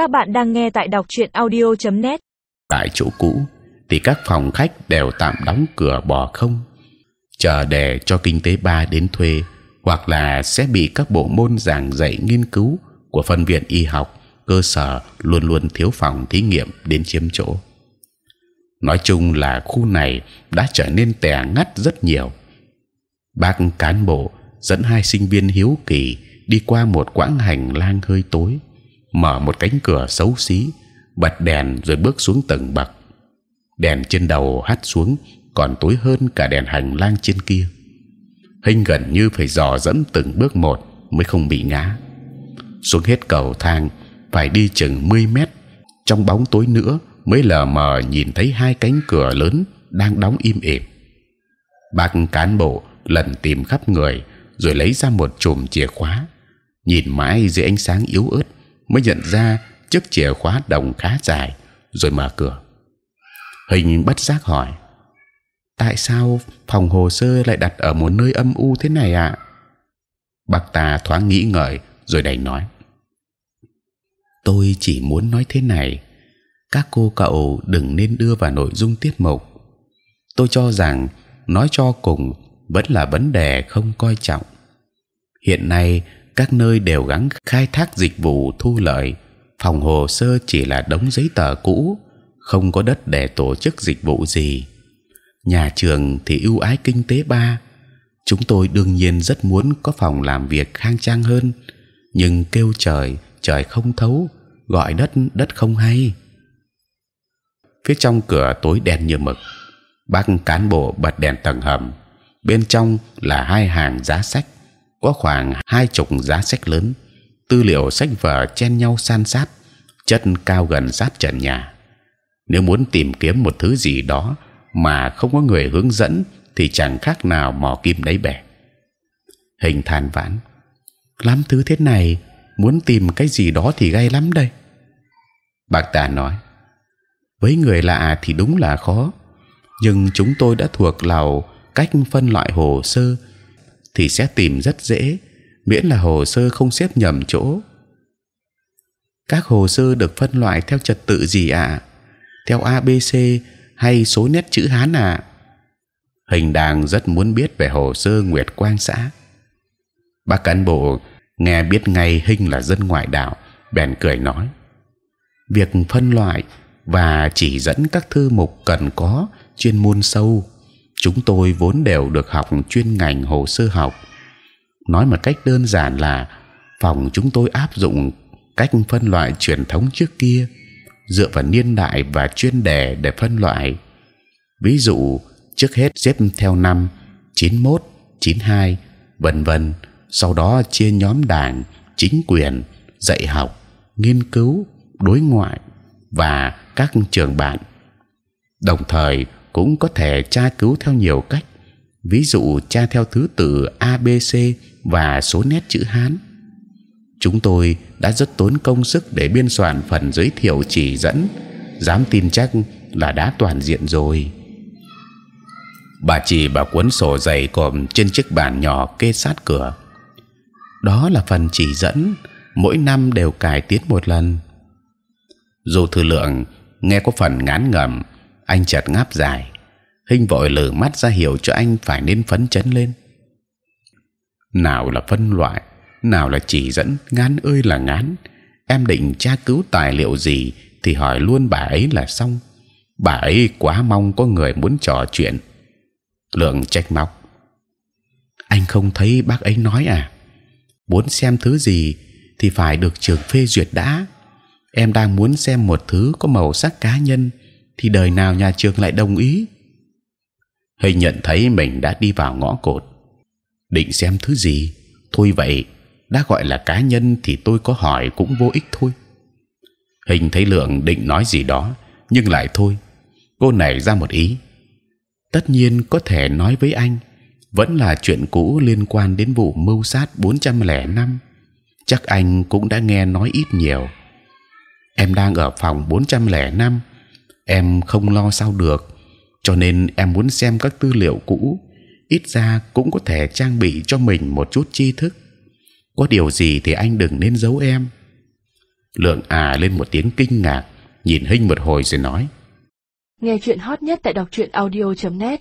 Các bạn đang nghe tại đọc truyện audio.net. Tại chỗ cũ thì các phòng khách đều tạm đóng cửa bỏ không, chờ để cho kinh tế ba đến thuê, hoặc là sẽ bị các bộ môn giảng dạy nghiên cứu của phân viện y học cơ sở luôn luôn thiếu phòng thí nghiệm đến chiếm chỗ. Nói chung là khu này đã trở nên tẻ ngắt rất nhiều. Bác cán bộ dẫn hai sinh viên hiếu kỳ đi qua một quãng hành lang hơi tối, mở một cánh cửa xấu xí, bật đèn rồi bước xuống tầng bậc. Đèn trên đầu hắt xuống còn tối hơn cả đèn hành lang trên kia. Hình gần như phải dò dẫm từng bước một mới không bị ngã. Xuống hết cầu thang phải đi chừng 10 mét trong bóng tối nữa mới lờ mờ nhìn thấy hai cánh cửa lớn đang đóng im ỉm. Bác cán bộ lần tìm khắp người rồi lấy ra một chùm chìa khóa nhìn mãi dưới ánh sáng yếu ớt mới nhận ra chiếc chìa khóa đồng khá dài, rồi mở cửa. Hình bất giác hỏi, tại sao phòng hồ sơ lại đặt ở một nơi âm u thế này ạ? Bạc tà thoáng nghĩ ngợi, rồi đành nói, tôi chỉ muốn nói thế này, các cô cậu đừng nên đưa vào nội dung tiết mục. Tôi cho rằng nói cho cùng vẫn là vấn đề không coi trọng. Hiện nay các nơi đều gắng khai thác dịch vụ thu lợi. Phòng hồ sơ chỉ là đống giấy tờ cũ, không có đất để tổ chức dịch vụ gì. Nhà trường thì ưu ái kinh tế ba. Chúng tôi đương nhiên rất muốn có phòng làm việc khang trang hơn, nhưng kêu trời trời không thấu, gọi đất đất không hay. Phía trong cửa tối đen như mực, bác cán bộ bật đèn tầng hầm, bên trong là hai hàng giá sách có khoảng hai chục giá sách lớn, tư liệu sách vở chen nhau san sát, chất cao gần sát trần nhà. Nếu muốn tìm kiếm một thứ gì đó mà không có người hướng dẫn thì chẳng khác nào mò kim đáy bể. Hình than vãn, lắm thứ thế này, muốn tìm cái gì đó thì gay lắm đây. Bạc tà nói, với người lạ thì đúng là khó, nhưng chúng tôi đã thuộc lầu cách phân loại hồ sơ thì sẽ tìm rất dễ, miễn là hồ sơ không xếp nhầm chỗ. Các hồ sơ được phân loại theo trật tự gì ạ? À? theo ABC hay số nét chữ Hán à hình đàng rất muốn biết về hồ sơ Nguyệt Quang xã. Bác cán bộ nghe biết ngay hình là dân ngoại đạo, bèn cười nói, việc phân loại và chỉ dẫn các thư mục cần có chuyên môn sâu chúng tôi vốn đều được học chuyên ngành hồ sơ học. Nói một cách đơn giản là phòng chúng tôi áp dụng cách phân loại truyền thống trước kia dựa vào niên đại và chuyên đề để phân loại. Ví dụ trước hết xếp theo năm 91, 92, vân vân sau đó chia nhóm đảng chính quyền dạy học nghiên cứu đối ngoại và các trường bạn. Đồng thời cũng có thể tra cứu theo nhiều cách. Ví dụ tra theo thứ tự a b c và số nét chữ Hán. Chúng tôi đã rất tốn công sức để biên soạn phần giới thiệu chỉ dẫn. Dám tin chắc là đã toàn diện rồi. Bà chỉ bà cuốn sổ dày cộm trên chiếc bàn nhỏ kê sát cửa. Đó là phần chỉ dẫn. Mỗi năm đều cải tiến một lần. Dù thư lượng nghe có phần ngán ngẩm anh chợt ngáp dài. Hinh vội lử mắt ra hiểu cho anh phải nên phấn chấn lên. Nào là phân loại, nào là chỉ dẫn, ngán ơi là ngán. Em định tra cứu tài liệu gì thì hỏi luôn bà ấy là xong. Bà ấy quá mong có người muốn trò chuyện. Lượng trách móc. Anh không thấy bác ấy nói à? Muốn xem thứ gì thì phải được trường phê duyệt đã. Em đang muốn xem một thứ có màu sắc cá nhân thì đời nào nhà trường lại đồng ý? Hình nhận thấy mình đã đi vào ngõ cụt định xem thứ gì? Thôi vậy, đã gọi là cá nhân thì tôi có hỏi cũng vô ích thôi. Hình thấy lượng định nói gì đó, nhưng lại thôi. Cô nảy ra một ý. Tất nhiên có thể nói với anh, vẫn là chuyện cũ liên quan đến vụ mưu sát 405 chắc anh cũng đã nghe nói ít nhiều. Em đang ở phòng 405 em không lo sao được, cho nên em muốn xem các tư liệu cũ. Ít ra cũng có thể trang bị cho mình một chút tri thức. Có điều gì thì anh đừng nên giấu em. Lượng à lên một tiếng kinh ngạc, nhìn hinh một hồi rồi nói. Nghe chuyện hot nhất tại đọc truyện audio.net